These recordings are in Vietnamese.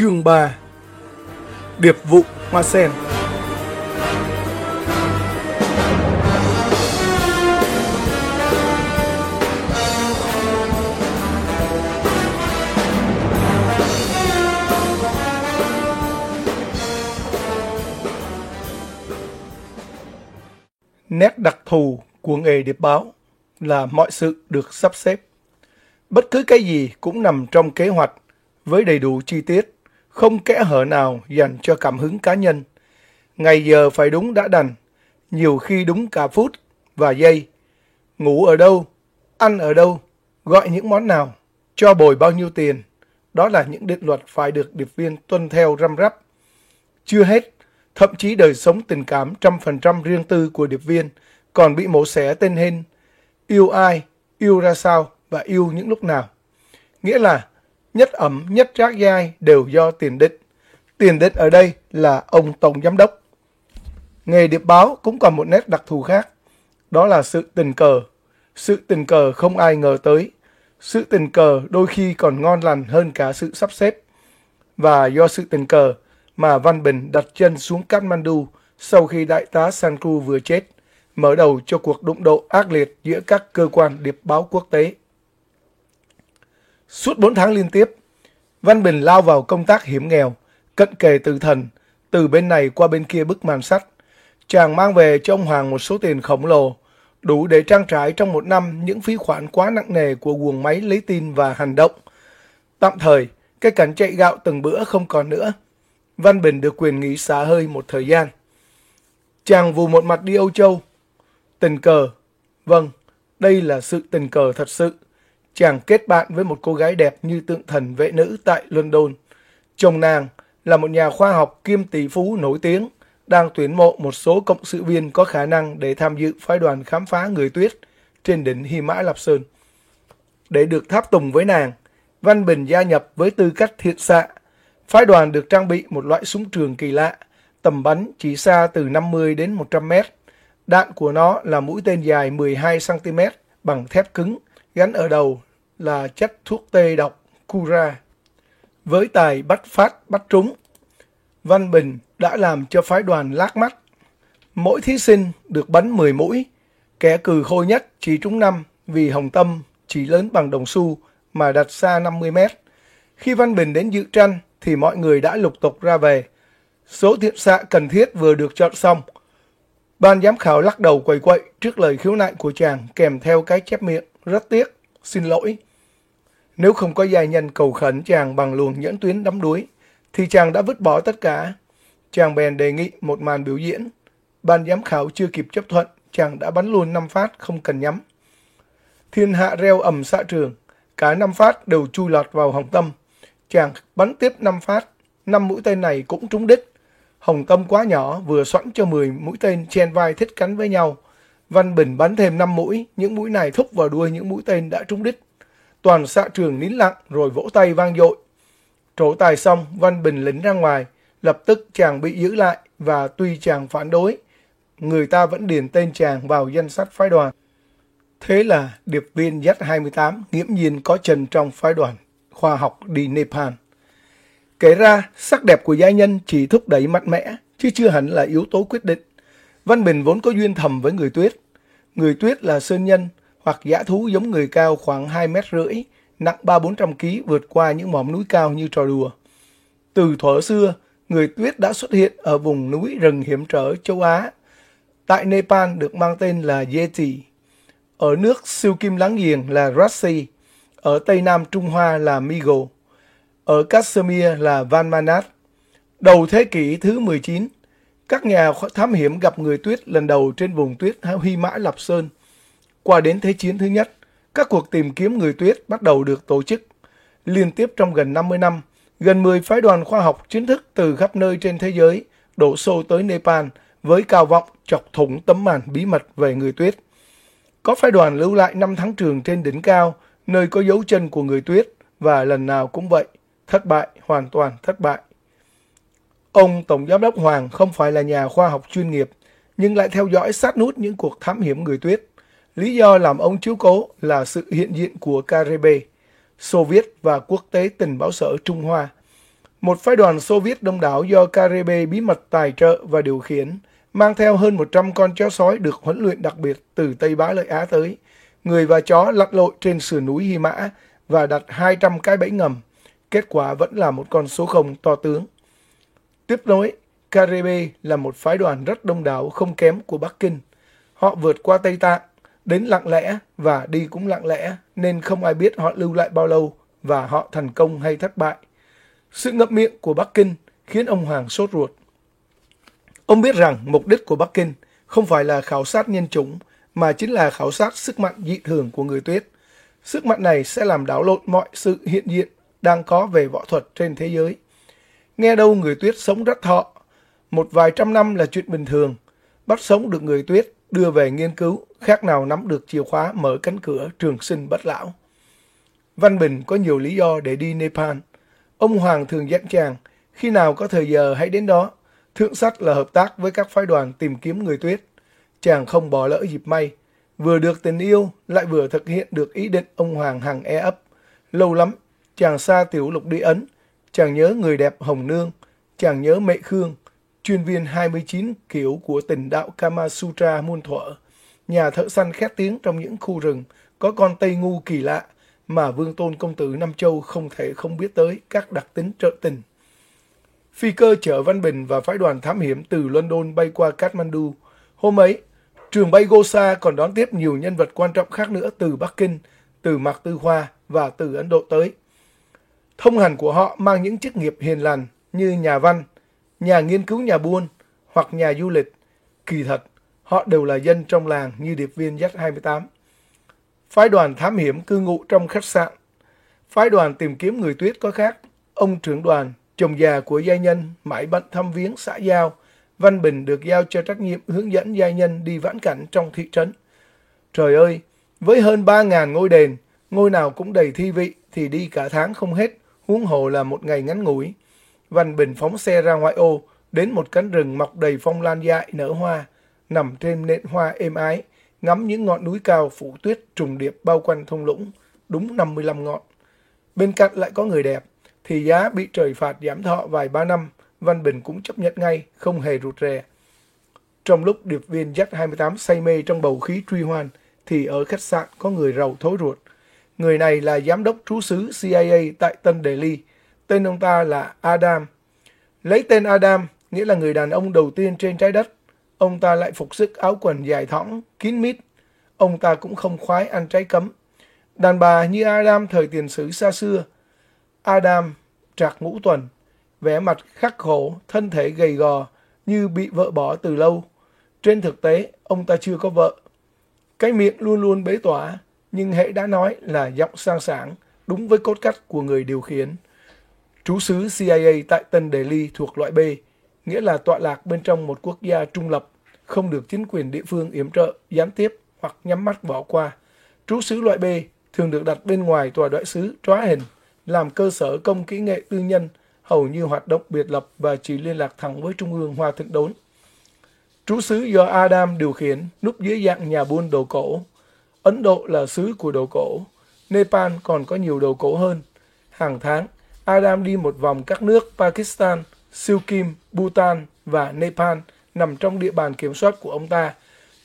Chương 3 Điệp vụ Hoa Sen Nét đặc thù của nghề điệp báo là mọi sự được sắp xếp. Bất cứ cái gì cũng nằm trong kế hoạch với đầy đủ chi tiết, không kẽ hở nào dành cho cảm hứng cá nhân. Ngày giờ phải đúng đã đành, nhiều khi đúng cả phút và giây. Ngủ ở đâu, ăn ở đâu, gọi những món nào, cho bồi bao nhiêu tiền. Đó là những định luật phải được điệp viên tuân theo răm rắp. Chưa hết, thậm chí đời sống tình cảm trăm phần trăm riêng tư của điệp viên còn bị mổ xẻ tên hên yêu ai, yêu ra sao và yêu những lúc nào. Nghĩa là nhất ẩm, nhất rác dai đều do tiền địch. Tiền địch ở đây là ông Tổng Giám Đốc. Nghề điệp báo cũng còn một nét đặc thù khác. Đó là sự tình cờ. Sự tình cờ không ai ngờ tới. Sự tình cờ đôi khi còn ngon lành hơn cả sự sắp xếp. Và do sự tình cờ mà Văn Bình đặt chân xuống Kathmandu sau khi đại tá Sanku vừa chết, mở đầu cho cuộc đụng độ ác liệt giữa các cơ quan điệp báo quốc tế. Suốt 4 tháng liên tiếp, Văn Bình lao vào công tác hiểm nghèo, cận kề từ thần, từ bên này qua bên kia bức màn sắt. Chàng mang về cho ông Hoàng một số tiền khổng lồ, đủ để trang trải trong một năm những phí khoản quá nặng nề của guồng máy lấy tin và hành động. Tạm thời, cái cảnh chạy gạo từng bữa không còn nữa. Văn Bình được quyền nghỉ xả hơi một thời gian. Chàng vù một mặt đi Âu Châu. Tình cờ. Vâng, đây là sự tình cờ thật sự chàng kết bạn với một cô gái đẹp như tượng thần vệ nữ tại London. Chồng nàng là một nhà khoa học kiêm tỷ phú nổi tiếng, đang tuyển mộ một số cộng sự viên có khả năng để tham dự phái đoàn khám phá người tuyết trên đỉnh Hy Mã Lạp Sơn. Để được tháp tùng với nàng, Văn Bình gia nhập với tư cách thiện xạ. Phái đoàn được trang bị một loại súng trường kỳ lạ, tầm bắn chỉ xa từ 50 đến 100 mét. Đạn của nó là mũi tên dài 12 cm bằng thép cứng, gắn ở đầu là chất thuốc tê độc Cura. Với tài bắt phát bắt trúng, Văn Bình đã làm cho phái đoàn lác mắt. Mỗi thí sinh được bắn 10 mũi, kẻ cừ khôi nhất chỉ trúng 5 vì hồng tâm chỉ lớn bằng đồng xu mà đặt xa 50 mét. Khi Văn Bình đến dự tranh thì mọi người đã lục tục ra về. Số thiện xạ cần thiết vừa được chọn xong. Ban giám khảo lắc đầu quầy quậy trước lời khiếu nại của chàng kèm theo cái chép miệng. Rất tiếc, xin lỗi. Nếu không có gia nhân cầu khẩn chàng bằng luồng nhẫn tuyến đắm đuối, thì chàng đã vứt bỏ tất cả. Chàng bèn đề nghị một màn biểu diễn. Ban giám khảo chưa kịp chấp thuận, chàng đã bắn luôn 5 phát không cần nhắm. Thiên hạ reo ầm xạ trường, cả 5 phát đều chui lọt vào hồng tâm. Chàng bắn tiếp 5 phát, 5 mũi tên này cũng trúng đích. Hồng tâm quá nhỏ, vừa xoắn cho 10 mũi tên chen vai thích cắn với nhau. Văn Bình bắn thêm 5 mũi, những mũi này thúc vào đuôi những mũi tên đã trúng đích. Toàn xã trường nín lặng rồi vỗ tay vang dội. Trổ tài xong, Văn Bình lính ra ngoài. Lập tức chàng bị giữ lại và tuy chàng phản đối, người ta vẫn điền tên chàng vào danh sách phái đoàn. Thế là điệp viên Z28 nghiễm nhiên có chân trong phái đoàn khoa học đi Nepal. Kể ra, sắc đẹp của gia nhân chỉ thúc đẩy mạnh mẽ, chứ chưa hẳn là yếu tố quyết định. Văn Bình vốn có duyên thầm với người tuyết. Người tuyết là sơn nhân, hoặc dã thú giống người cao khoảng 2 mét rưỡi, nặng 3-400 kg vượt qua những mỏm núi cao như trò đùa. Từ thuở xưa, người tuyết đã xuất hiện ở vùng núi rừng hiểm trở châu Á. Tại Nepal được mang tên là Yeti. Ở nước siêu kim láng giềng là Rassi. Ở Tây Nam Trung Hoa là Migo. Ở Kashmir là Vanmanat. Đầu thế kỷ thứ 19, các nhà thám hiểm gặp người tuyết lần đầu trên vùng tuyết Huy Mã Lạp Sơn – qua đến Thế chiến thứ nhất, các cuộc tìm kiếm người tuyết bắt đầu được tổ chức. Liên tiếp trong gần 50 năm, gần 10 phái đoàn khoa học chính thức từ khắp nơi trên thế giới đổ xô tới Nepal với cao vọng chọc thủng tấm màn bí mật về người tuyết. Có phái đoàn lưu lại năm tháng trường trên đỉnh cao, nơi có dấu chân của người tuyết, và lần nào cũng vậy, thất bại, hoàn toàn thất bại. Ông Tổng Giám đốc Hoàng không phải là nhà khoa học chuyên nghiệp, nhưng lại theo dõi sát nút những cuộc thám hiểm người tuyết. Lý do làm ông chiếu cố là sự hiện diện của KGB, Xô Viết và Quốc tế tình báo sở Trung Hoa. Một phái đoàn Xô Viết đông đảo do KGB bí mật tài trợ và điều khiển, mang theo hơn 100 con chó sói được huấn luyện đặc biệt từ Tây Bá Lợi Á tới. Người và chó lặn lội trên sườn núi Hy Mã và đặt 200 cái bẫy ngầm. Kết quả vẫn là một con số không to tướng. Tiếp nối, Caribe là một phái đoàn rất đông đảo không kém của Bắc Kinh. Họ vượt qua Tây Tạng, đến lặng lẽ và đi cũng lặng lẽ nên không ai biết họ lưu lại bao lâu và họ thành công hay thất bại. Sự ngậm miệng của Bắc Kinh khiến ông Hoàng sốt ruột. Ông biết rằng mục đích của Bắc Kinh không phải là khảo sát nhân chủng mà chính là khảo sát sức mạnh dị thường của người tuyết. Sức mạnh này sẽ làm đảo lộn mọi sự hiện diện đang có về võ thuật trên thế giới. Nghe đâu người tuyết sống rất thọ, một vài trăm năm là chuyện bình thường. Bắt sống được người tuyết đưa về nghiên cứu, khác nào nắm được chìa khóa mở cánh cửa trường sinh bất lão. Văn Bình có nhiều lý do để đi Nepal. Ông Hoàng thường dặn chàng, khi nào có thời giờ hãy đến đó. Thượng sách là hợp tác với các phái đoàn tìm kiếm người tuyết. Chàng không bỏ lỡ dịp may. Vừa được tình yêu, lại vừa thực hiện được ý định ông Hoàng hằng e ấp. Lâu lắm, chàng xa tiểu lục đi Ấn, chàng nhớ người đẹp Hồng Nương, chàng nhớ mẹ Khương, chuyên viên 29 kiểu của tình đạo Kama Sutra muôn thuở, nhà thợ săn khét tiếng trong những khu rừng, có con Tây Ngu kỳ lạ mà Vương Tôn Công Tử Nam Châu không thể không biết tới các đặc tính trợ tình. Phi cơ chở Văn Bình và phái đoàn thám hiểm từ London bay qua Kathmandu. Hôm ấy, trường bay Gosa còn đón tiếp nhiều nhân vật quan trọng khác nữa từ Bắc Kinh, từ Mạc Tư Hoa và từ Ấn Độ tới. Thông hành của họ mang những chức nghiệp hiền lành như nhà văn, nhà nghiên cứu nhà buôn hoặc nhà du lịch. Kỳ thật, họ đều là dân trong làng như điệp viên Z28. Phái đoàn thám hiểm cư ngụ trong khách sạn. Phái đoàn tìm kiếm người tuyết có khác. Ông trưởng đoàn, chồng già của gia nhân, mãi bận thăm viếng xã giao. Văn Bình được giao cho trách nhiệm hướng dẫn gia nhân đi vãn cảnh trong thị trấn. Trời ơi, với hơn 3.000 ngôi đền, ngôi nào cũng đầy thi vị thì đi cả tháng không hết, huống hồ là một ngày ngắn ngủi. Văn Bình phóng xe ra ngoại ô, đến một cánh rừng mọc đầy phong lan dại nở hoa, nằm trên nền hoa êm ái, ngắm những ngọn núi cao phủ tuyết trùng điệp bao quanh thung lũng, đúng 55 ngọn. Bên cạnh lại có người đẹp, thì giá bị trời phạt giảm thọ vài ba năm, Văn Bình cũng chấp nhận ngay, không hề rụt rè. Trong lúc điệp viên Z-28 say mê trong bầu khí truy hoan, thì ở khách sạn có người rầu thối ruột. Người này là giám đốc trú xứ CIA tại Tân Delhi, Tên ông ta là Adam. Lấy tên Adam nghĩa là người đàn ông đầu tiên trên trái đất. Ông ta lại phục sức áo quần dài thõng, kín mít. Ông ta cũng không khoái ăn trái cấm. Đàn bà như Adam thời tiền sử xa xưa. Adam trạc ngũ tuần, vẻ mặt khắc khổ, thân thể gầy gò, như bị vợ bỏ từ lâu. Trên thực tế, ông ta chưa có vợ. Cái miệng luôn luôn bế tỏa, nhưng hệ đã nói là giọng sang sảng, đúng với cốt cách của người điều khiển. Trú xứ CIA tại Tân Delhi thuộc loại B, nghĩa là tọa lạc bên trong một quốc gia trung lập, không được chính quyền địa phương yểm trợ, gián tiếp hoặc nhắm mắt bỏ qua. Trú xứ loại B thường được đặt bên ngoài tòa đại sứ tróa hình, làm cơ sở công kỹ nghệ tư nhân, hầu như hoạt động biệt lập và chỉ liên lạc thẳng với Trung ương Hoa Thịnh Đốn. Trú xứ do Adam điều khiển, núp dưới dạng nhà buôn đồ cổ. Ấn Độ là xứ của đồ cổ. Nepal còn có nhiều đồ cổ hơn. Hàng tháng, Adam đi một vòng các nước Pakistan, Sikkim, Bhutan và Nepal nằm trong địa bàn kiểm soát của ông ta.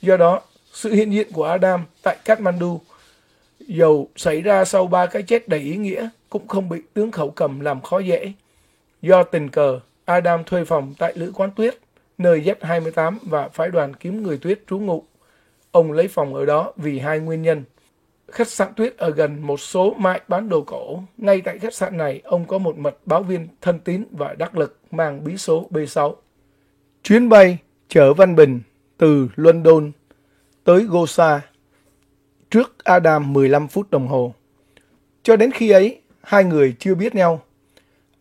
Do đó, sự hiện diện của Adam tại Kathmandu, dầu xảy ra sau ba cái chết đầy ý nghĩa, cũng không bị tướng khẩu cầm làm khó dễ. Do tình cờ, Adam thuê phòng tại Lữ Quán Tuyết, nơi Z28 và phái đoàn kiếm người tuyết trú ngụ. Ông lấy phòng ở đó vì hai nguyên nhân – khách sạn tuyết ở gần một số mại bán đồ cổ. Ngay tại khách sạn này, ông có một mật báo viên thân tín và đắc lực mang bí số B6. Chuyến bay chở Văn Bình từ London tới Gosa trước Adam 15 phút đồng hồ. Cho đến khi ấy, hai người chưa biết nhau.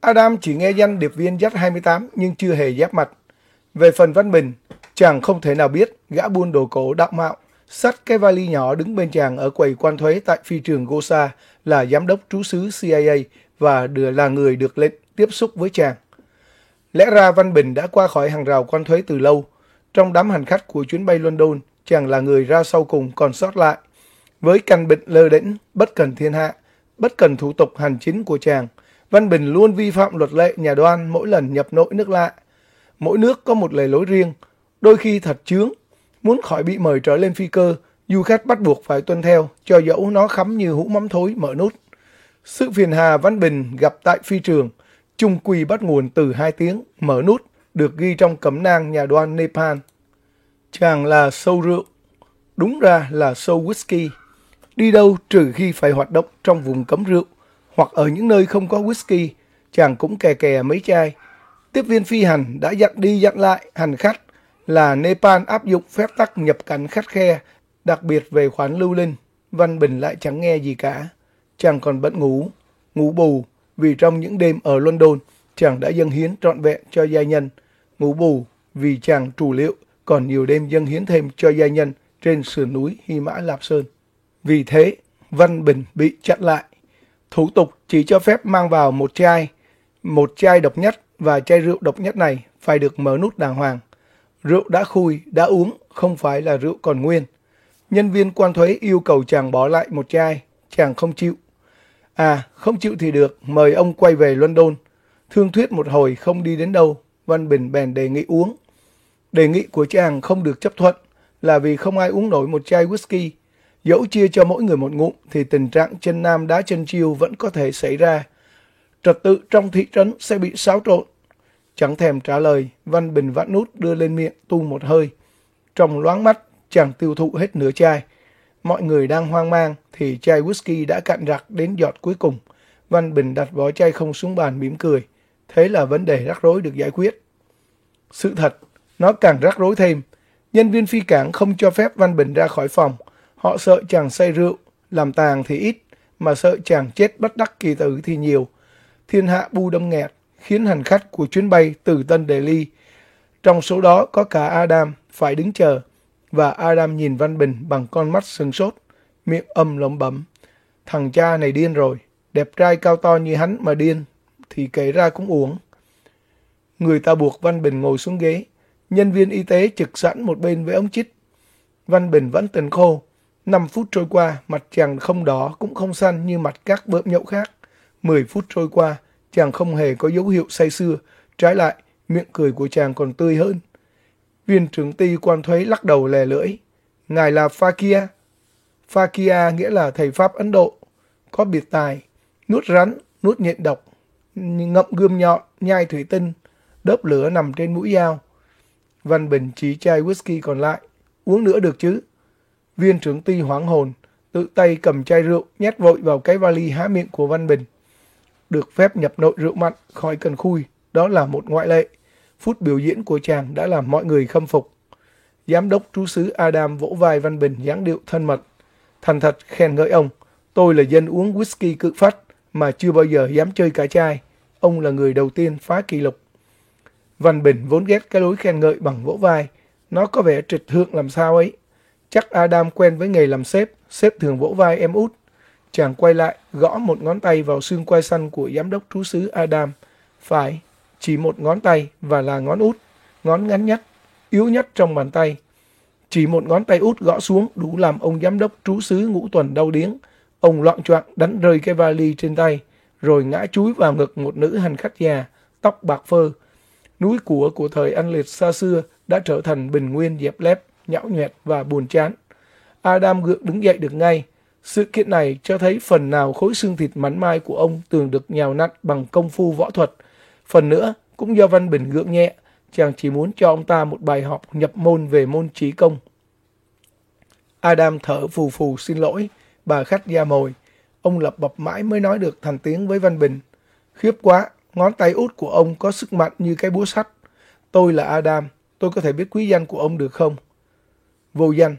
Adam chỉ nghe danh điệp viên dắt 28 nhưng chưa hề giáp mặt. Về phần Văn Bình, chàng không thể nào biết gã buôn đồ cổ đạo mạo, sắt cái vali nhỏ đứng bên chàng ở quầy quan thuế tại phi trường Gosa là giám đốc trú xứ CIA và đưa là người được lệnh tiếp xúc với chàng. Lẽ ra Văn Bình đã qua khỏi hàng rào quan thuế từ lâu. Trong đám hành khách của chuyến bay London, chàng là người ra sau cùng còn sót lại. Với căn bệnh lơ đễnh, bất cần thiên hạ, bất cần thủ tục hành chính của chàng, Văn Bình luôn vi phạm luật lệ nhà đoan mỗi lần nhập nội nước lạ. Mỗi nước có một lề lối riêng, đôi khi thật chướng. Muốn khỏi bị mời trở lên phi cơ, du khách bắt buộc phải tuân theo, cho dẫu nó khắm như hũ mắm thối mở nút. Sự phiền hà Văn Bình gặp tại phi trường, chung quy bắt nguồn từ hai tiếng mở nút được ghi trong cấm nang nhà đoan Nepal. Chàng là sâu rượu, đúng ra là sâu whisky. Đi đâu trừ khi phải hoạt động trong vùng cấm rượu hoặc ở những nơi không có whisky, chàng cũng kè kè mấy chai. Tiếp viên phi hành đã dặn đi dặn lại hành khách là Nepal áp dụng phép tắc nhập cảnh khắt khe, đặc biệt về khoản lưu linh. Văn Bình lại chẳng nghe gì cả. Chàng còn bận ngủ, ngủ bù, vì trong những đêm ở London, chàng đã dâng hiến trọn vẹn cho gia nhân. Ngủ bù, vì chàng trù liệu, còn nhiều đêm dâng hiến thêm cho gia nhân trên sườn núi Hy Mã Lạp Sơn. Vì thế, Văn Bình bị chặn lại. Thủ tục chỉ cho phép mang vào một chai, một chai độc nhất và chai rượu độc nhất này phải được mở nút đàng hoàng. Rượu đã khui, đã uống, không phải là rượu còn nguyên. Nhân viên quan thuế yêu cầu chàng bỏ lại một chai, chàng không chịu. À, không chịu thì được, mời ông quay về London. Thương thuyết một hồi không đi đến đâu, Văn Bình bèn đề nghị uống. Đề nghị của chàng không được chấp thuận là vì không ai uống nổi một chai whisky. Dẫu chia cho mỗi người một ngụm thì tình trạng chân nam đá chân chiêu vẫn có thể xảy ra. Trật tự trong thị trấn sẽ bị xáo trộn. Chẳng thèm trả lời, Văn Bình vặn nút đưa lên miệng tu một hơi. Trong loáng mắt, chàng tiêu thụ hết nửa chai. Mọi người đang hoang mang thì chai whisky đã cạn rạc đến giọt cuối cùng. Văn Bình đặt vỏ chai không xuống bàn mỉm cười. Thế là vấn đề rắc rối được giải quyết. Sự thật, nó càng rắc rối thêm. Nhân viên phi cảng không cho phép Văn Bình ra khỏi phòng. Họ sợ chàng say rượu, làm tàng thì ít, mà sợ chàng chết bất đắc kỳ tử thì nhiều. Thiên hạ bu đâm nghẹt, khiến hành khách của chuyến bay từ Tân Delhi. Trong số đó có cả Adam phải đứng chờ và Adam nhìn Văn Bình bằng con mắt sừng sốt, miệng âm lẩm bẩm. Thằng cha này điên rồi, đẹp trai cao to như hắn mà điên, thì kể ra cũng uổng. Người ta buộc Văn Bình ngồi xuống ghế, nhân viên y tế trực sẵn một bên với ống chích. Văn Bình vẫn tình khô, 5 phút trôi qua, mặt chàng không đỏ cũng không xanh như mặt các bợm nhậu khác. 10 phút trôi qua, chàng không hề có dấu hiệu say sưa, trái lại, miệng cười của chàng còn tươi hơn. Viên trưởng ty quan thuế lắc đầu lè lưỡi. Ngài là Fakia. Fakia nghĩa là thầy Pháp Ấn Độ. Có biệt tài, nuốt rắn, nuốt nhện độc, ngậm gươm nhọn, nhai thủy tinh, đớp lửa nằm trên mũi dao. Văn Bình chỉ chai whisky còn lại. Uống nữa được chứ? Viên trưởng ty hoảng hồn, tự tay cầm chai rượu nhét vội vào cái vali há miệng của Văn Bình. Được phép nhập nội rượu mặn khỏi cần khui, đó là một ngoại lệ phút biểu diễn của chàng đã làm mọi người khâm phục. Giám đốc trú sứ Adam vỗ vai Văn Bình dáng điệu thân mật. Thành thật khen ngợi ông, tôi là dân uống whisky cự phát mà chưa bao giờ dám chơi cả chai. Ông là người đầu tiên phá kỷ lục. Văn Bình vốn ghét cái lối khen ngợi bằng vỗ vai. Nó có vẻ trịch thượng làm sao ấy. Chắc Adam quen với nghề làm sếp, sếp thường vỗ vai em út. Chàng quay lại, gõ một ngón tay vào xương quai săn của giám đốc trú sứ Adam. Phải, chỉ một ngón tay và là ngón út, ngón ngắn nhất, yếu nhất trong bàn tay. Chỉ một ngón tay út gõ xuống đủ làm ông giám đốc trú xứ ngũ tuần đau điếng. Ông loạn choạng đánh rơi cái vali trên tay, rồi ngã chúi vào ngực một nữ hành khách già, tóc bạc phơ. Núi của của thời anh liệt xa xưa đã trở thành bình nguyên dẹp lép, nhão nhoẹt và buồn chán. Adam gượng đứng dậy được ngay. Sự kiện này cho thấy phần nào khối xương thịt mắn mai của ông từng được nhào nặn bằng công phu võ thuật, Phần nữa, cũng do Văn Bình gượng nhẹ, chàng chỉ muốn cho ông ta một bài học nhập môn về môn trí công. Adam thở phù phù xin lỗi, bà khách da mồi. Ông lập bập mãi mới nói được thành tiếng với Văn Bình. Khiếp quá, ngón tay út của ông có sức mạnh như cái búa sắt. Tôi là Adam, tôi có thể biết quý danh của ông được không? Vô danh.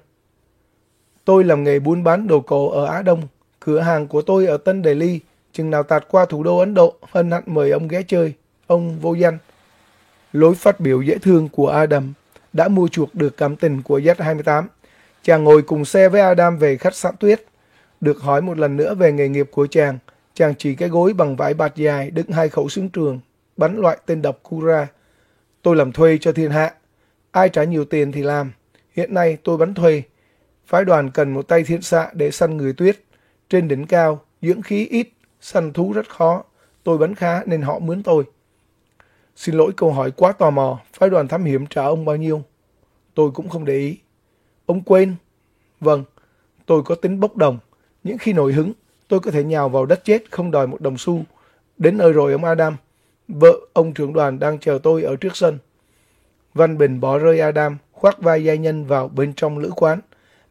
Tôi làm nghề buôn bán đồ cổ ở Á Đông. Cửa hàng của tôi ở Tân Delhi chừng nào tạt qua thủ đô Ấn Độ, hân hạnh mời ông ghé chơi. Ông vô danh. Lối phát biểu dễ thương của Adam đã mua chuộc được cảm tình của Z28. Chàng ngồi cùng xe với Adam về khách sạn tuyết. Được hỏi một lần nữa về nghề nghiệp của chàng, chàng chỉ cái gối bằng vải bạt dài đựng hai khẩu súng trường, bắn loại tên độc Kura. Tôi làm thuê cho thiên hạ. Ai trả nhiều tiền thì làm. Hiện nay tôi bắn thuê. Phái đoàn cần một tay thiên xạ để săn người tuyết. Trên đỉnh cao, dưỡng khí ít, săn thú rất khó. Tôi bắn khá nên họ mướn tôi. Xin lỗi câu hỏi quá tò mò, phái đoàn thám hiểm trả ông bao nhiêu? Tôi cũng không để ý. Ông quên? Vâng, tôi có tính bốc đồng. Những khi nổi hứng, tôi có thể nhào vào đất chết không đòi một đồng xu. Đến nơi rồi ông Adam. Vợ ông trưởng đoàn đang chờ tôi ở trước sân. Văn Bình bỏ rơi Adam, khoác vai gia nhân vào bên trong lữ quán.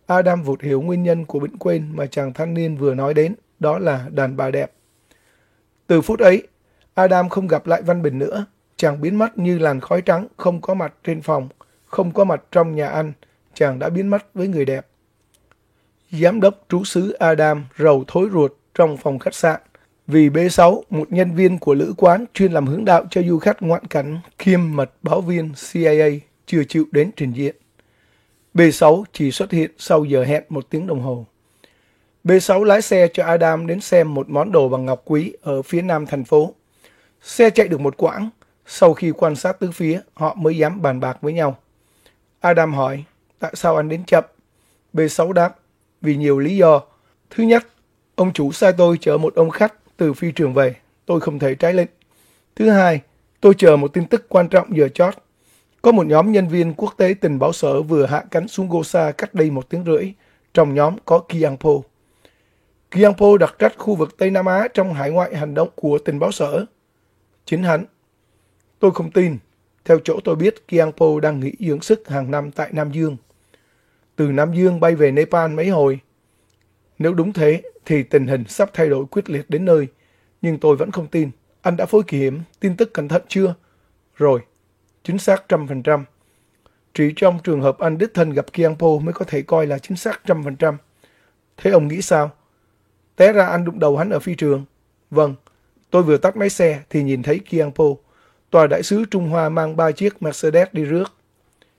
Adam vụt hiểu nguyên nhân của bệnh quên mà chàng thanh niên vừa nói đến, đó là đàn bà đẹp. Từ phút ấy, Adam không gặp lại Văn Bình nữa. Chàng biến mất như làn khói trắng, không có mặt trên phòng, không có mặt trong nhà ăn. Chàng đã biến mất với người đẹp. Giám đốc trú xứ Adam rầu thối ruột trong phòng khách sạn. Vì B6, một nhân viên của lữ quán chuyên làm hướng đạo cho du khách ngoạn cảnh kiêm mật báo viên CIA chưa chịu đến trình diện. B6 chỉ xuất hiện sau giờ hẹn một tiếng đồng hồ. B6 lái xe cho Adam đến xem một món đồ bằng ngọc quý ở phía nam thành phố. Xe chạy được một quãng, sau khi quan sát tứ phía, họ mới dám bàn bạc với nhau. Adam hỏi, tại sao anh đến chậm? B6 đáp, vì nhiều lý do. Thứ nhất, ông chủ sai tôi chở một ông khách từ phi trường về, tôi không thể trái lệnh. Thứ hai, tôi chờ một tin tức quan trọng giờ chót. Có một nhóm nhân viên quốc tế tình báo sở vừa hạ cánh xuống Gosa cách đây một tiếng rưỡi. Trong nhóm có Kiangpo. Kiangpo đặt trách khu vực Tây Nam Á trong hải ngoại hành động của tình báo sở. Chính hắn. Tôi không tin. Theo chỗ tôi biết, Kiangpo đang nghỉ dưỡng sức hàng năm tại Nam Dương. Từ Nam Dương bay về Nepal mấy hồi. Nếu đúng thế, thì tình hình sắp thay đổi quyết liệt đến nơi. Nhưng tôi vẫn không tin. Anh đã phối kỳ hiểm, tin tức cẩn thận chưa? Rồi, chính xác trăm phần trăm. Chỉ trong trường hợp anh đích thân gặp Kianpo mới có thể coi là chính xác trăm phần trăm. Thế ông nghĩ sao? Té ra anh đụng đầu hắn ở phi trường. Vâng, tôi vừa tắt máy xe thì nhìn thấy Kianpo Tòa đại sứ Trung Hoa mang ba chiếc Mercedes đi rước.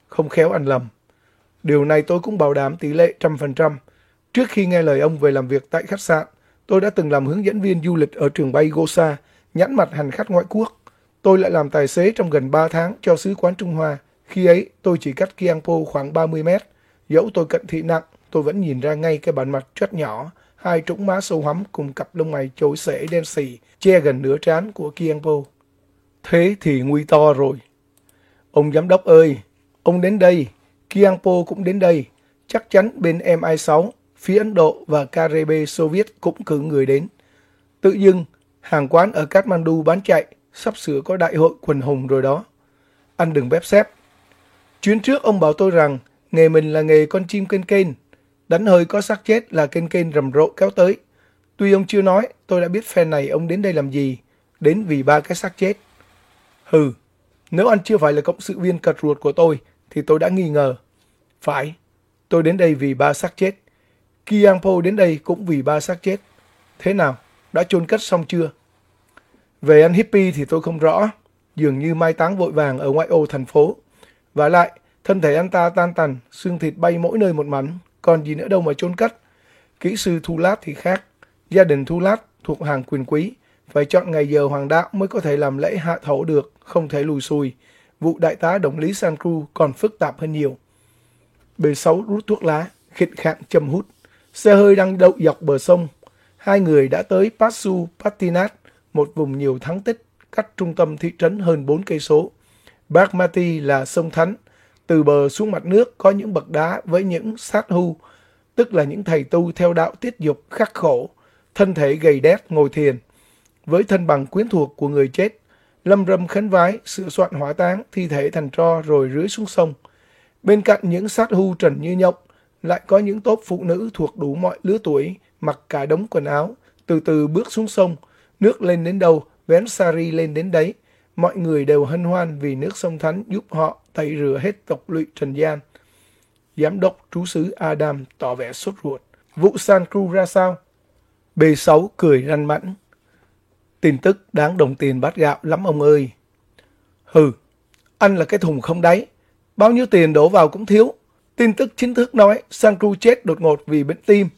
Không khéo anh lầm. Điều này tôi cũng bảo đảm tỷ lệ trăm phần trăm. Trước khi nghe lời ông về làm việc tại khách sạn, tôi đã từng làm hướng dẫn viên du lịch ở trường bay Gosa, nhãn mặt hành khách ngoại quốc. Tôi lại làm tài xế trong gần 3 tháng cho sứ quán Trung Hoa. Khi ấy, tôi chỉ cách Kiangpo khoảng 30 mét. Dẫu tôi cận thị nặng, tôi vẫn nhìn ra ngay cái bản mặt chất nhỏ, hai trũng má sâu hắm cùng cặp lông mày chối xể đen xì, che gần nửa trán của Kiangpo. Thế thì nguy to rồi. Ông giám đốc ơi, ông đến đây, Kiangpo cũng đến đây. Chắc chắn bên MI6, phía Ấn Độ và Caribe Soviet cũng cử người đến. Tự dưng, hàng quán ở Kathmandu bán chạy, sắp sửa có đại hội quần hùng rồi đó. Anh đừng bếp xếp. Chuyến trước ông bảo tôi rằng nghề mình là nghề con chim kênh kênh. Đánh hơi có xác chết là kênh kênh rầm rộ kéo tới. Tuy ông chưa nói, tôi đã biết phe này ông đến đây làm gì. Đến vì ba cái xác chết. Hừ, nếu anh chưa phải là cộng sự viên cật ruột của tôi, thì tôi đã nghi ngờ. Phải, tôi đến đây vì ba xác chết. Kiangpo đến đây cũng vì ba xác chết. Thế nào, đã chôn cất xong chưa? Về anh hippie thì tôi không rõ, dường như mai táng vội vàng ở ngoại ô thành phố. Và lại, thân thể anh ta tan tành, xương thịt bay mỗi nơi một mảnh, còn gì nữa đâu mà chôn cất. Kỹ sư Thu Lát thì khác, gia đình Thu Lát thuộc hàng quyền quý, phải chọn ngày giờ hoàng đạo mới có thể làm lễ hạ thổ được, không thể lùi xùi. Vụ đại tá đồng lý San Cru còn phức tạp hơn nhiều. B6 rút thuốc lá, khịt khạng châm hút. Xe hơi đang đậu dọc bờ sông. Hai người đã tới Passu Patinat, một vùng nhiều thắng tích, cách trung tâm thị trấn hơn 4 cây số. Bagmati là sông Thánh. Từ bờ xuống mặt nước có những bậc đá với những sát hu, tức là những thầy tu theo đạo tiết dục khắc khổ, thân thể gầy đét ngồi thiền. Với thân bằng quyến thuộc của người chết, lâm râm khấn vái, sửa soạn hỏa táng, thi thể thành tro rồi rưới xuống sông. Bên cạnh những sát hu trần như nhộng, lại có những tốp phụ nữ thuộc đủ mọi lứa tuổi, mặc cả đống quần áo, từ từ bước xuống sông, Nước lên đến đâu, vén sari lên đến đấy. Mọi người đều hân hoan vì nước sông Thánh giúp họ tẩy rửa hết tộc lụy trần gian. Giám đốc trú sứ Adam tỏ vẻ sốt ruột. Vụ San Cruz ra sao? B6 cười răn mãnh. Tin tức đáng đồng tiền bát gạo lắm ông ơi. Hừ, anh là cái thùng không đáy. Bao nhiêu tiền đổ vào cũng thiếu. Tin tức chính thức nói Sankru chết đột ngột vì bệnh tim.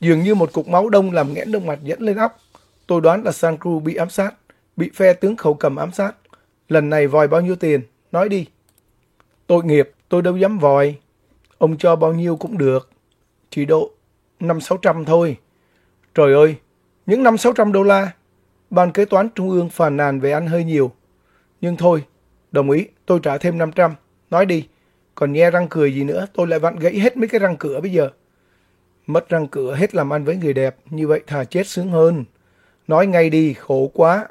Dường như một cục máu đông làm nghẽn động mạch dẫn lên óc. Tôi đoán là Sankru bị ám sát, bị phe tướng khẩu cầm ám sát. Lần này vòi bao nhiêu tiền? Nói đi. Tội nghiệp, tôi đâu dám vòi. Ông cho bao nhiêu cũng được. Chỉ độ năm sáu trăm thôi. Trời ơi, những năm sáu trăm đô la. Ban kế toán trung ương phàn nàn về ăn hơi nhiều. Nhưng thôi, đồng ý, tôi trả thêm 500. Nói đi, còn nghe răng cười gì nữa, tôi lại vặn gãy hết mấy cái răng cửa bây giờ. Mất răng cửa hết làm ăn với người đẹp, như vậy thà chết sướng hơn. Nói ngay đi, khổ quá.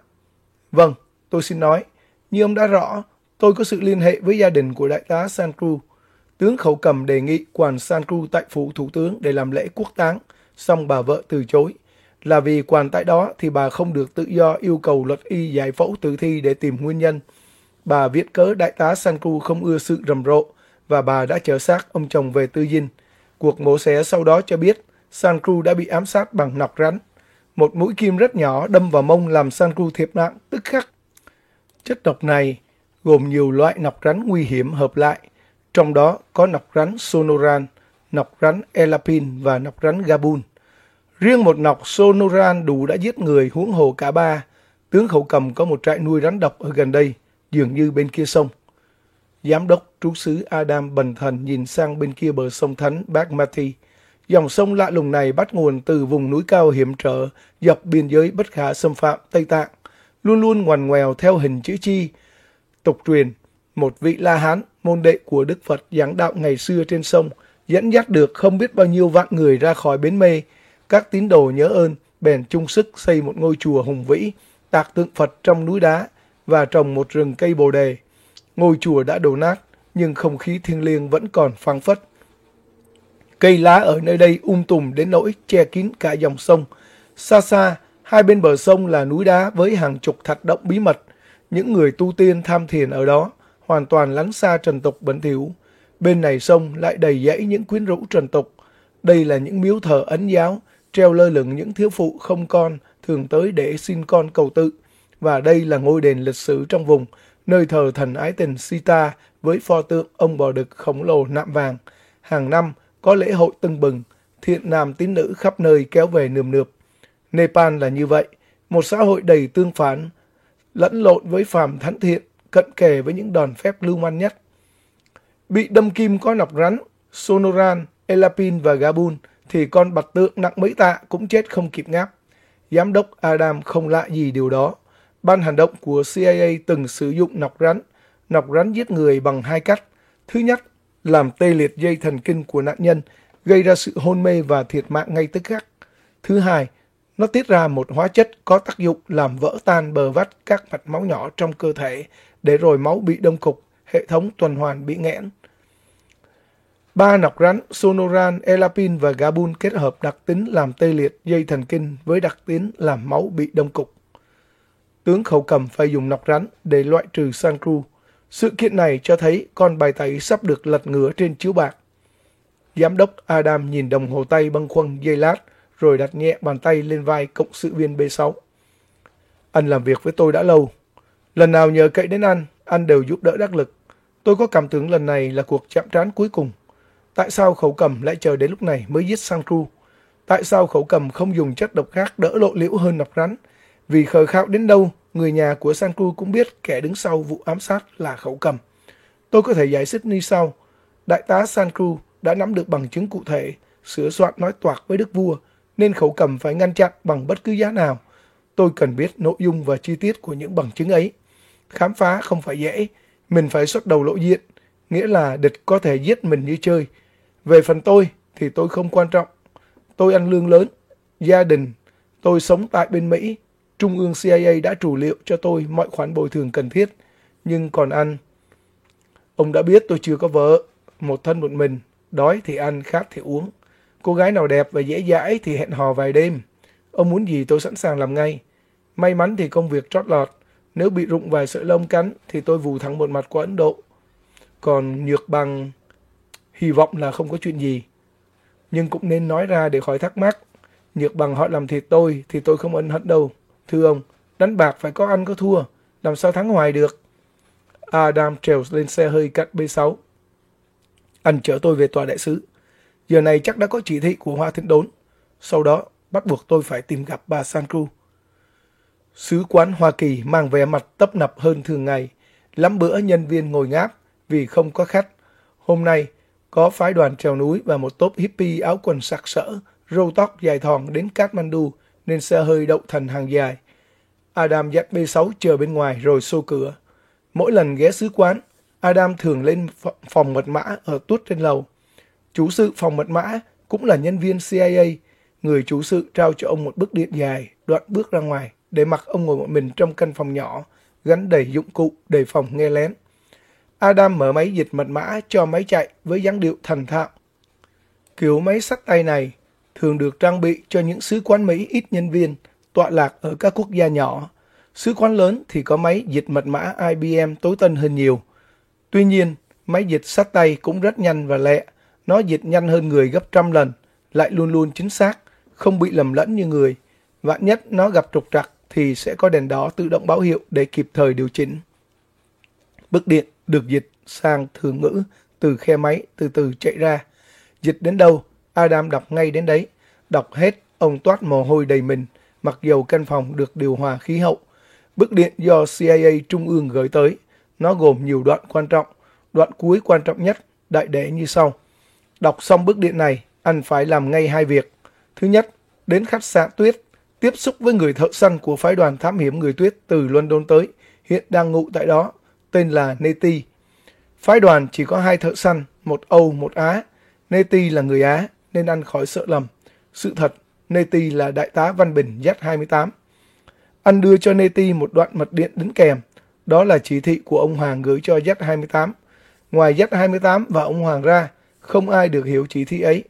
Vâng, tôi xin nói. Như ông đã rõ, tôi có sự liên hệ với gia đình của đại tá Sankru. Tướng Khẩu Cầm đề nghị quản Sankru tại phủ thủ tướng để làm lễ quốc táng, song bà vợ từ chối. Là vì quản tại đó thì bà không được tự do yêu cầu luật y giải phẫu tử thi để tìm nguyên nhân. Bà viết cớ đại tá Sankru không ưa sự rầm rộ và bà đã chở xác ông chồng về tư dinh. Cuộc mổ xẻ sau đó cho biết Sankru đã bị ám sát bằng nọc rắn. Một mũi kim rất nhỏ đâm vào mông làm Sanku thiệt mạng tức khắc. Chất độc này gồm nhiều loại nọc rắn nguy hiểm hợp lại, trong đó có nọc rắn Sonoran, nọc rắn Elapin và nọc rắn Gabun. Riêng một nọc Sonoran đủ đã giết người huống hồ cả ba. Tướng khẩu cầm có một trại nuôi rắn độc ở gần đây, dường như bên kia sông. Giám đốc trú sứ Adam bần thần nhìn sang bên kia bờ sông Thánh Bagmati. Dòng sông lạ lùng này bắt nguồn từ vùng núi cao hiểm trở dọc biên giới bất khả xâm phạm Tây Tạng, luôn luôn ngoằn ngoèo theo hình chữ chi. Tục truyền, một vị La Hán, môn đệ của Đức Phật giảng đạo ngày xưa trên sông, dẫn dắt được không biết bao nhiêu vạn người ra khỏi bến mê. Các tín đồ nhớ ơn, bèn chung sức xây một ngôi chùa hùng vĩ, tạc tượng Phật trong núi đá và trồng một rừng cây bồ đề. Ngôi chùa đã đổ nát, nhưng không khí thiêng liêng vẫn còn phang phất. Cây lá ở nơi đây um tùm đến nỗi che kín cả dòng sông. Xa xa, hai bên bờ sông là núi đá với hàng chục thạch động bí mật. Những người tu tiên tham thiền ở đó, hoàn toàn lánh xa trần tục bẩn thỉu. Bên này sông lại đầy dãy những quyến rũ trần tục. Đây là những miếu thờ ấn giáo, treo lơ lửng những thiếu phụ không con, thường tới để xin con cầu tự. Và đây là ngôi đền lịch sử trong vùng, nơi thờ thần ái tình Sita với pho tượng ông bò đực khổng lồ nạm vàng. Hàng năm có lễ hội tưng bừng, thiện nam tín nữ khắp nơi kéo về nườm nượp. Nepal là như vậy, một xã hội đầy tương phản, lẫn lộn với phàm thánh thiện, cận kề với những đòn phép lưu manh nhất. Bị đâm kim có nọc rắn, Sonoran, Elapin và Gabun thì con bạch tượng nặng mấy tạ cũng chết không kịp ngáp. Giám đốc Adam không lạ gì điều đó. Ban hành động của CIA từng sử dụng nọc rắn. Nọc rắn giết người bằng hai cách. Thứ nhất, làm tê liệt dây thần kinh của nạn nhân, gây ra sự hôn mê và thiệt mạng ngay tức khắc. Thứ hai, nó tiết ra một hóa chất có tác dụng làm vỡ tan bờ vách các mạch máu nhỏ trong cơ thể, để rồi máu bị đông cục, hệ thống tuần hoàn bị nghẽn. Ba nọc rắn Sonoran, Elapin và Gabun kết hợp đặc tính làm tê liệt dây thần kinh với đặc tính làm máu bị đông cục tướng khẩu cầm phải dùng nọc rắn để loại trừ Sankru. Sự kiện này cho thấy con bài tẩy sắp được lật ngửa trên chiếu bạc. Giám đốc Adam nhìn đồng hồ tay băng khuâng dây lát, rồi đặt nhẹ bàn tay lên vai cộng sự viên B6. Anh làm việc với tôi đã lâu. Lần nào nhờ cậy đến anh, anh đều giúp đỡ đắc lực. Tôi có cảm tưởng lần này là cuộc chạm trán cuối cùng. Tại sao khẩu cầm lại chờ đến lúc này mới giết Sankru? Tại sao khẩu cầm không dùng chất độc khác đỡ lộ liễu hơn nọc rắn? Vì khờ khạo đến đâu, người nhà của Sanku cũng biết kẻ đứng sau vụ ám sát là khẩu cầm. Tôi có thể giải thích như sau. Đại tá Sanku đã nắm được bằng chứng cụ thể, sửa soạn nói toạc với đức vua, nên khẩu cầm phải ngăn chặn bằng bất cứ giá nào. Tôi cần biết nội dung và chi tiết của những bằng chứng ấy. Khám phá không phải dễ, mình phải xuất đầu lộ diện, nghĩa là địch có thể giết mình như chơi. Về phần tôi thì tôi không quan trọng. Tôi ăn lương lớn, gia đình, tôi sống tại bên Mỹ, Trung ương CIA đã chủ liệu cho tôi mọi khoản bồi thường cần thiết, nhưng còn ăn. Ông đã biết tôi chưa có vợ, một thân một mình, đói thì ăn, khát thì uống. Cô gái nào đẹp và dễ dãi thì hẹn hò vài đêm. Ông muốn gì tôi sẵn sàng làm ngay. May mắn thì công việc trót lọt. Nếu bị rụng vài sợi lông cắn thì tôi vù thẳng một mặt qua Ấn Độ. Còn nhược bằng... Hy vọng là không có chuyện gì. Nhưng cũng nên nói ra để khỏi thắc mắc. Nhược bằng họ làm thịt tôi thì tôi không ân hận đâu. Thưa ông, Đánh bạc phải có ăn có thua, làm sao thắng hoài được. Adam trèo lên xe hơi cạnh B6. Anh chở tôi về tòa đại sứ. Giờ này chắc đã có chỉ thị của Hoa Thịnh Đốn. Sau đó, bắt buộc tôi phải tìm gặp bà San Cruz. Sứ quán Hoa Kỳ mang vẻ mặt tấp nập hơn thường ngày. Lắm bữa nhân viên ngồi ngáp vì không có khách. Hôm nay, có phái đoàn trèo núi và một tốp hippie áo quần sặc sỡ, râu tóc dài thòn đến Kathmandu nên xe hơi đậu thành hàng dài. Adam dắt B6 chờ bên ngoài rồi xô cửa. Mỗi lần ghé sứ quán, Adam thường lên phòng mật mã ở tuốt trên lầu. Chủ sự phòng mật mã cũng là nhân viên CIA. Người chủ sự trao cho ông một bức điện dài, đoạn bước ra ngoài, để mặc ông ngồi một mình trong căn phòng nhỏ, gắn đầy dụng cụ đề phòng nghe lén. Adam mở máy dịch mật mã cho máy chạy với dáng điệu thành thạo. Kiểu máy sắt tay này thường được trang bị cho những sứ quán Mỹ ít nhân viên, tọa lạc ở các quốc gia nhỏ. Sứ quán lớn thì có máy dịch mật mã IBM tối tân hơn nhiều. Tuy nhiên, máy dịch sát tay cũng rất nhanh và lẹ. Nó dịch nhanh hơn người gấp trăm lần, lại luôn luôn chính xác, không bị lầm lẫn như người. Vạn nhất nó gặp trục trặc thì sẽ có đèn đỏ tự động báo hiệu để kịp thời điều chỉnh. Bức điện được dịch sang thường ngữ từ khe máy từ từ chạy ra. Dịch đến đâu, Adam đọc ngay đến đấy. Đọc hết, ông toát mồ hôi đầy mình, mặc dầu căn phòng được điều hòa khí hậu. Bức điện do CIA Trung ương gửi tới. Nó gồm nhiều đoạn quan trọng. Đoạn cuối quan trọng nhất, đại để như sau. Đọc xong bức điện này, anh phải làm ngay hai việc. Thứ nhất, đến khách sạn Tuyết, tiếp xúc với người thợ săn của phái đoàn thám hiểm người Tuyết từ London tới, hiện đang ngụ tại đó, tên là Neti. Phái đoàn chỉ có hai thợ săn, một Âu, một Á. Neti là người Á, nên anh khỏi sợ lầm. Sự thật, Neti là đại tá Văn Bình Z28. Anh đưa cho Neti một đoạn mật điện đính kèm. Đó là chỉ thị của ông Hoàng gửi cho Z28. Ngoài Z28 và ông Hoàng ra, không ai được hiểu chỉ thị ấy.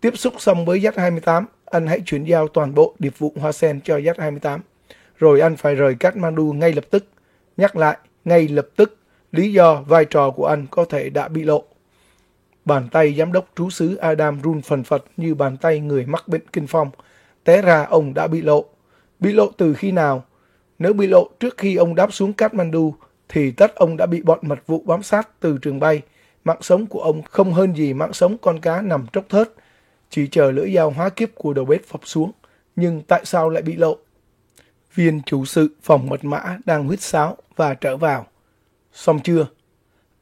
Tiếp xúc xong với Z28, anh hãy chuyển giao toàn bộ điệp vụ hoa sen cho Z28. Rồi anh phải rời Kathmandu ngay lập tức. Nhắc lại, ngay lập tức, lý do vai trò của anh có thể đã bị lộ. Bàn tay giám đốc trú xứ Adam run phần phật như bàn tay người mắc bệnh kinh phong. Té ra ông đã bị lộ. Bị lộ từ khi nào? Nếu bị lộ trước khi ông đáp xuống Kathmandu, thì tất ông đã bị bọn mật vụ bám sát từ trường bay. Mạng sống của ông không hơn gì mạng sống con cá nằm trốc thớt, chỉ chờ lưỡi dao hóa kiếp của đầu bếp phập xuống. Nhưng tại sao lại bị lộ? Viên chủ sự phòng mật mã đang huyết sáo và trở vào. Xong chưa?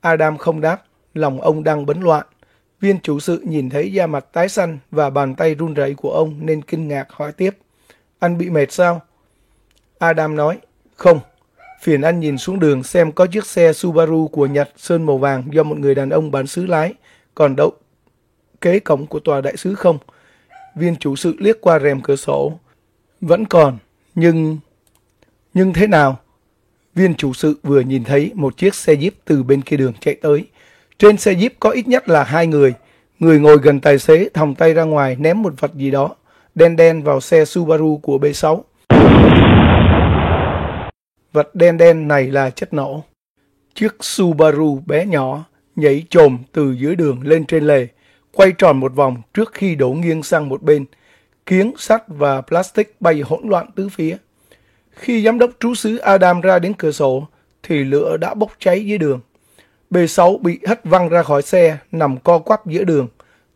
Adam không đáp, lòng ông đang bấn loạn. Viên chủ sự nhìn thấy da mặt tái xanh và bàn tay run rẩy của ông nên kinh ngạc hỏi tiếp. Anh bị mệt sao? Adam nói, không. Phiền anh nhìn xuống đường xem có chiếc xe Subaru của Nhật sơn màu vàng do một người đàn ông bán xứ lái, còn đậu kế cổng của tòa đại sứ không? Viên chủ sự liếc qua rèm cửa sổ. Vẫn còn, nhưng... Nhưng thế nào? Viên chủ sự vừa nhìn thấy một chiếc xe jeep từ bên kia đường chạy tới. Trên xe jeep có ít nhất là hai người. Người ngồi gần tài xế thòng tay ra ngoài ném một vật gì đó, đen đen vào xe Subaru của B6. Vật đen đen này là chất nổ. Chiếc Subaru bé nhỏ nhảy trồm từ dưới đường lên trên lề, quay tròn một vòng trước khi đổ nghiêng sang một bên. Kiếng, sắt và plastic bay hỗn loạn tứ phía. Khi giám đốc trú xứ Adam ra đến cửa sổ, thì lửa đã bốc cháy dưới đường. B6 bị hất văng ra khỏi xe, nằm co quắp giữa đường.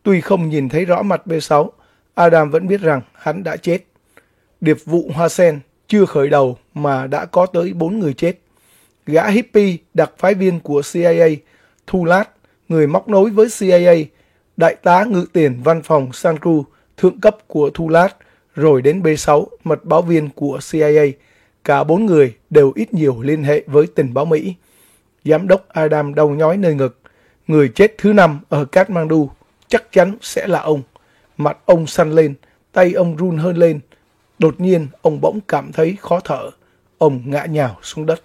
Tuy không nhìn thấy rõ mặt B6, Adam vẫn biết rằng hắn đã chết. Điệp vụ Hoa Sen chưa khởi đầu mà đã có tới 4 người chết. Gã hippie đặc phái viên của CIA, Thu Lát, người móc nối với CIA, đại tá ngự tiền văn phòng San Cruz, thượng cấp của Thu Lát, rồi đến B6, mật báo viên của CIA. Cả bốn người đều ít nhiều liên hệ với tình báo Mỹ. Giám đốc Adam đau nhói nơi ngực. Người chết thứ năm ở Kathmandu chắc chắn sẽ là ông. Mặt ông xanh lên, tay ông run hơn lên. Đột nhiên, ông bỗng cảm thấy khó thở. Ông ngã nhào xuống đất.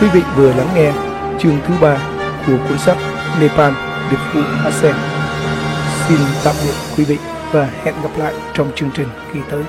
Quý vị vừa lắng nghe chương thứ ba của cuốn sách Nepal Điệp vụ ASEAN. Xin tạm biệt quý vị và hẹn gặp lại trong chương trình kỳ tới.